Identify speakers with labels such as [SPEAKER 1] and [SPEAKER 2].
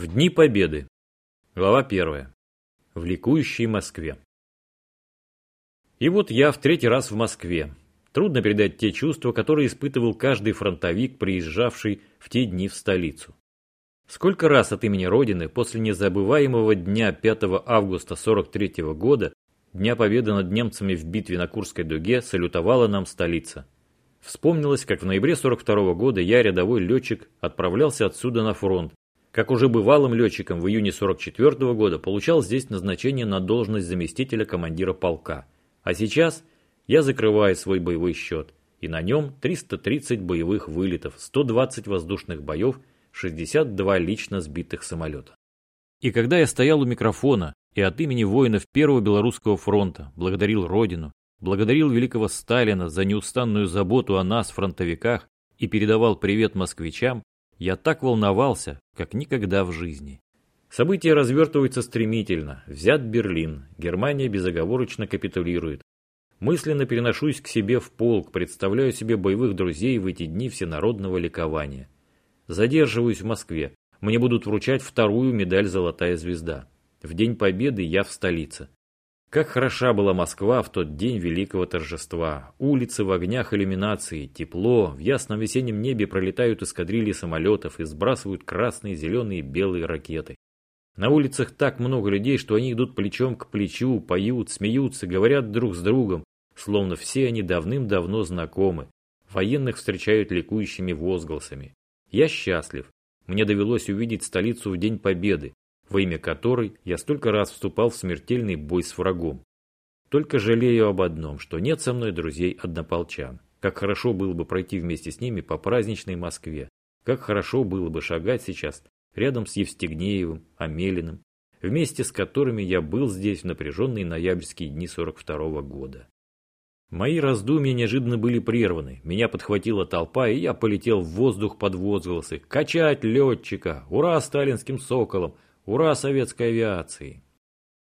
[SPEAKER 1] В дни Победы. Глава первая. В ликующей Москве. И вот я в третий раз в Москве. Трудно передать те чувства, которые испытывал каждый фронтовик, приезжавший в те дни в столицу. Сколько раз от имени Родины после незабываемого дня 5 августа 43 года, Дня Победы над немцами в битве на Курской дуге, салютовала нам столица. Вспомнилось, как в ноябре 42 года я, рядовой летчик, отправлялся отсюда на фронт, как уже бывалым летчиком в июне 44 -го года получал здесь назначение на должность заместителя командира полка. А сейчас я закрываю свой боевой счет, и на нем 330 боевых вылетов, 120 воздушных боев, 62 лично сбитых самолета. И когда я стоял у микрофона и от имени воинов Первого Белорусского фронта благодарил Родину, благодарил великого Сталина за неустанную заботу о нас, фронтовиках, и передавал привет москвичам, я так волновался, как никогда в жизни. События развертываются стремительно. Взят Берлин. Германия безоговорочно капитулирует. Мысленно переношусь к себе в полк, представляю себе боевых друзей в эти дни всенародного ликования. Задерживаюсь в Москве. Мне будут вручать вторую медаль «Золотая звезда». В День Победы я в столице. Как хороша была Москва в тот день великого торжества. Улицы в огнях иллюминации, тепло, в ясном весеннем небе пролетают эскадрильи самолетов и сбрасывают красные, зеленые белые ракеты. На улицах так много людей, что они идут плечом к плечу, поют, смеются, говорят друг с другом, словно все они давным-давно знакомы. Военных встречают ликующими возгласами. Я счастлив. Мне довелось увидеть столицу в День Победы во имя которой я столько раз вступал в смертельный бой с врагом. Только жалею об одном, что нет со мной друзей-однополчан. Как хорошо было бы пройти вместе с ними по праздничной Москве. Как хорошо было бы шагать сейчас рядом с Евстигнеевым, Амелиным, вместе с которыми я был здесь в напряженные ноябрьские дни 42 -го года. Мои раздумья неожиданно были прерваны. Меня подхватила толпа, и я полетел в воздух под возгласы «Качать летчика! Ура сталинским соколам! Ура советской авиации!